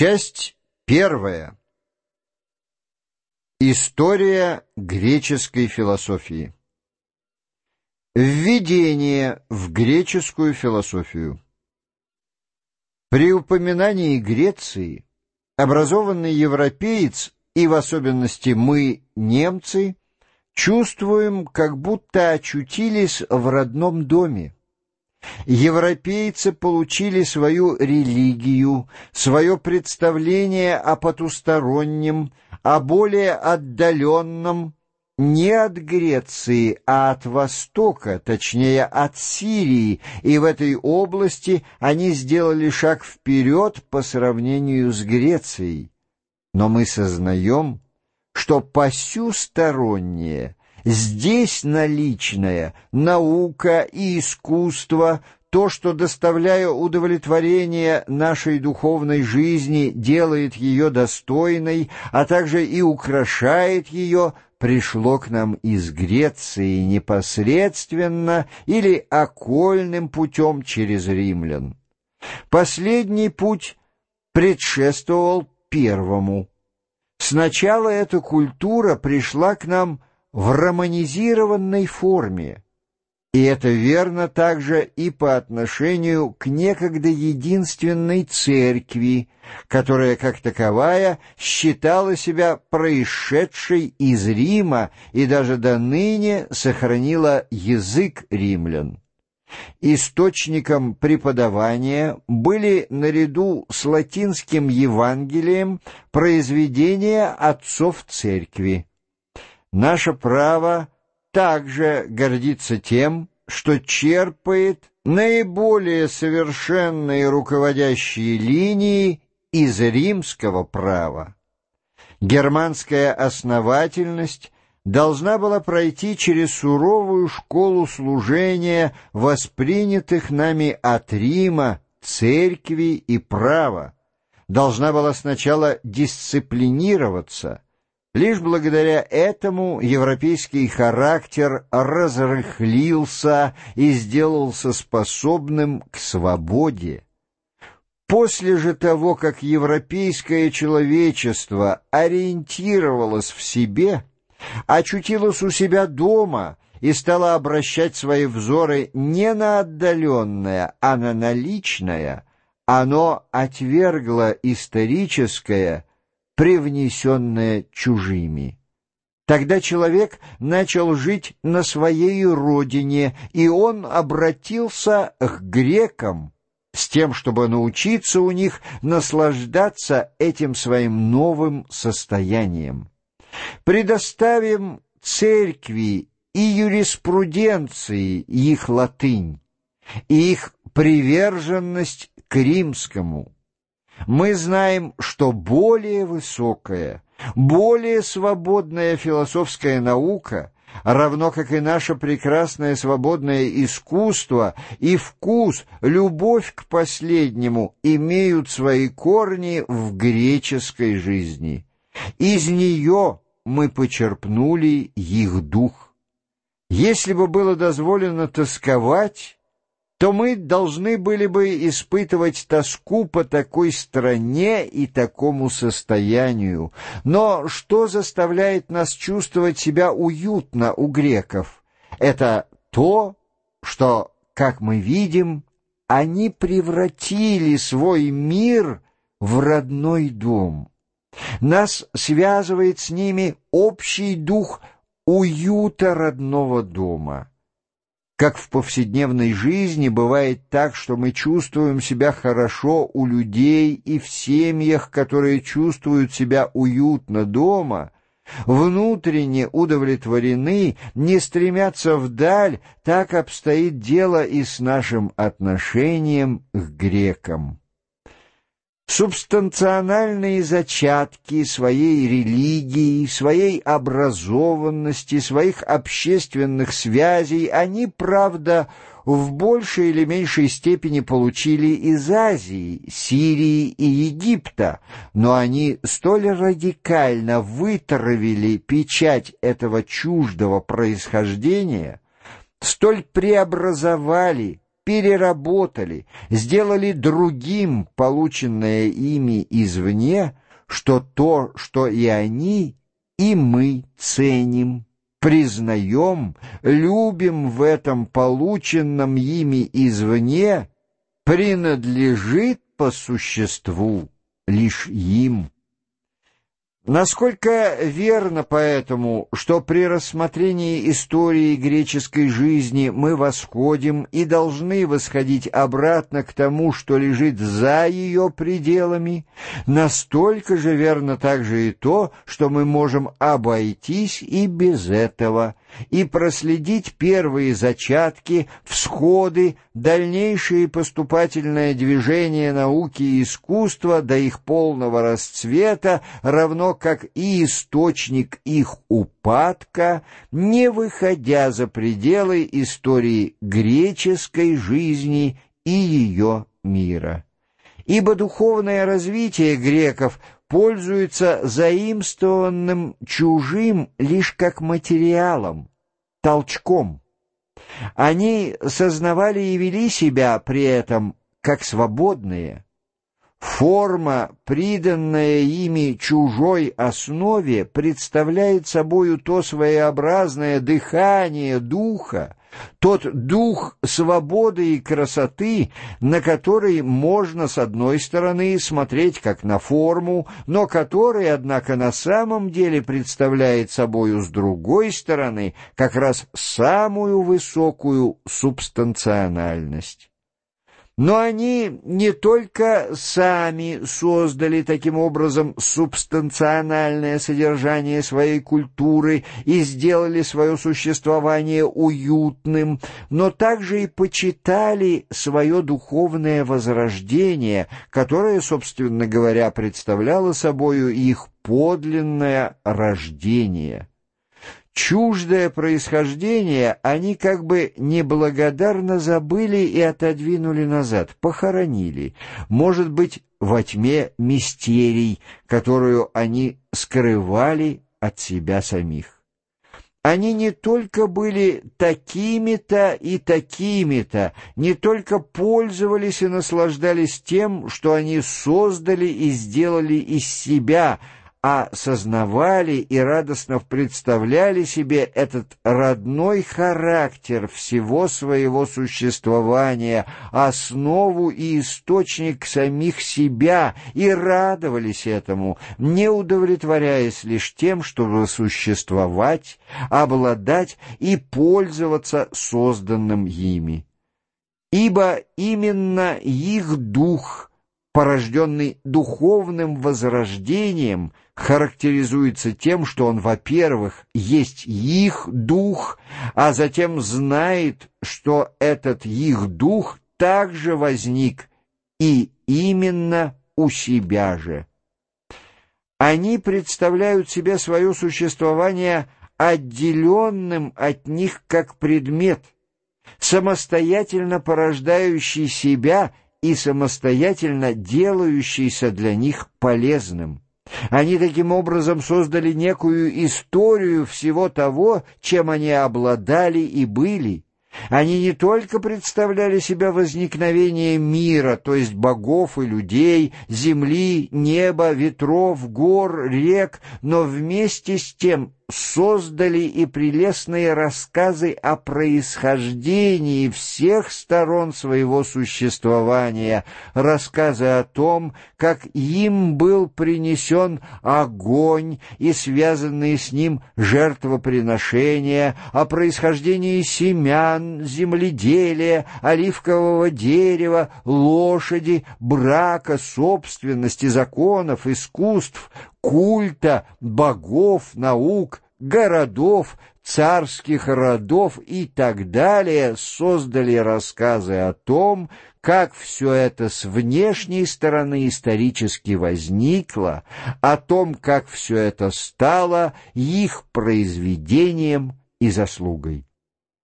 Часть первая. История греческой философии. Введение в греческую философию. При упоминании Греции образованный европеец и в особенности мы, немцы, чувствуем, как будто очутились в родном доме. Европейцы получили свою религию, свое представление о потустороннем, о более отдаленном, не от Греции, а от Востока, точнее от Сирии, и в этой области они сделали шаг вперед по сравнению с Грецией. Но мы сознаем, что посюстороннее Здесь наличная наука и искусство, то, что, доставляя удовлетворение нашей духовной жизни, делает ее достойной, а также и украшает ее, пришло к нам из Греции непосредственно или окольным путем через римлян. Последний путь предшествовал первому. Сначала эта культура пришла к нам в романизированной форме, и это верно также и по отношению к некогда единственной церкви, которая, как таковая, считала себя происшедшей из Рима и даже до ныне сохранила язык римлян. Источником преподавания были наряду с латинским Евангелием произведения отцов церкви. Наше право также гордится тем, что черпает наиболее совершенные руководящие линии из римского права. Германская основательность должна была пройти через суровую школу служения, воспринятых нами от Рима, церкви и права, должна была сначала дисциплинироваться – Лишь благодаря этому европейский характер разрыхлился и сделался способным к свободе. После же того, как европейское человечество ориентировалось в себе, очутилось у себя дома и стало обращать свои взоры не на отдаленное, а на наличное, оно отвергло историческое привнесенное чужими. Тогда человек начал жить на своей родине, и он обратился к грекам с тем, чтобы научиться у них наслаждаться этим своим новым состоянием. Предоставим церкви и юриспруденции их латынь, и их приверженность к римскому – мы знаем, что более высокая, более свободная философская наука, равно как и наше прекрасное свободное искусство и вкус, любовь к последнему имеют свои корни в греческой жизни. Из нее мы почерпнули их дух. Если бы было дозволено тосковать, то мы должны были бы испытывать тоску по такой стране и такому состоянию. Но что заставляет нас чувствовать себя уютно у греков? Это то, что, как мы видим, они превратили свой мир в родной дом. Нас связывает с ними общий дух уюта родного дома. Как в повседневной жизни бывает так, что мы чувствуем себя хорошо у людей и в семьях, которые чувствуют себя уютно дома, внутренне удовлетворены, не стремятся вдаль, так обстоит дело и с нашим отношением к грекам. Субстанциональные зачатки своей религии, своей образованности, своих общественных связей они, правда, в большей или меньшей степени получили из Азии, Сирии и Египта, но они столь радикально вытравили печать этого чуждого происхождения, столь преобразовали переработали, сделали другим полученное ими извне, что то, что и они, и мы ценим, признаем, любим в этом полученном ими извне, принадлежит по существу лишь им. Насколько верно поэтому, что при рассмотрении истории греческой жизни мы восходим и должны восходить обратно к тому, что лежит за ее пределами, настолько же верно также и то, что мы можем обойтись и без этого – и проследить первые зачатки, всходы, дальнейшие поступательное движение науки и искусства до их полного расцвета, равно как и источник их упадка, не выходя за пределы истории греческой жизни и ее мира. Ибо духовное развитие греков – пользуются заимствованным чужим лишь как материалом, толчком. Они сознавали и вели себя при этом как свободные. Форма, приданная ими чужой основе, представляет собою то своеобразное дыхание духа, тот дух свободы и красоты, на который можно, с одной стороны, смотреть как на форму, но который, однако, на самом деле представляет собою, с другой стороны, как раз самую высокую субстанциональность. Но они не только сами создали таким образом субстанциональное содержание своей культуры и сделали свое существование уютным, но также и почитали свое духовное возрождение, которое, собственно говоря, представляло собою их подлинное рождение. Чуждое происхождение они как бы неблагодарно забыли и отодвинули назад, похоронили, может быть, во тьме мистерий, которую они скрывали от себя самих. Они не только были такими-то и такими-то, не только пользовались и наслаждались тем, что они создали и сделали из себя – а сознавали и радостно представляли себе этот родной характер всего своего существования, основу и источник самих себя, и радовались этому, не удовлетворяясь лишь тем, чтобы существовать, обладать и пользоваться созданным ими. Ибо именно их дух — порожденный духовным возрождением, характеризуется тем, что он, во-первых, есть их дух, а затем знает, что этот их дух также возник и именно у себя же. Они представляют себе свое существование отделенным от них как предмет, самостоятельно порождающий себя – и самостоятельно делающийся для них полезным. Они таким образом создали некую историю всего того, чем они обладали и были. Они не только представляли себя возникновение мира, то есть богов и людей, земли, неба, ветров, гор, рек, но вместе с тем создали и прелестные рассказы о происхождении всех сторон своего существования, рассказы о том, как им был принесен огонь и связанные с ним жертвоприношения, о происхождении семян, земледелия, оливкового дерева, лошади, брака, собственности, законов, искусств, культа, богов, наук, городов, царских родов и так далее создали рассказы о том, как все это с внешней стороны исторически возникло, о том, как все это стало их произведением и заслугой.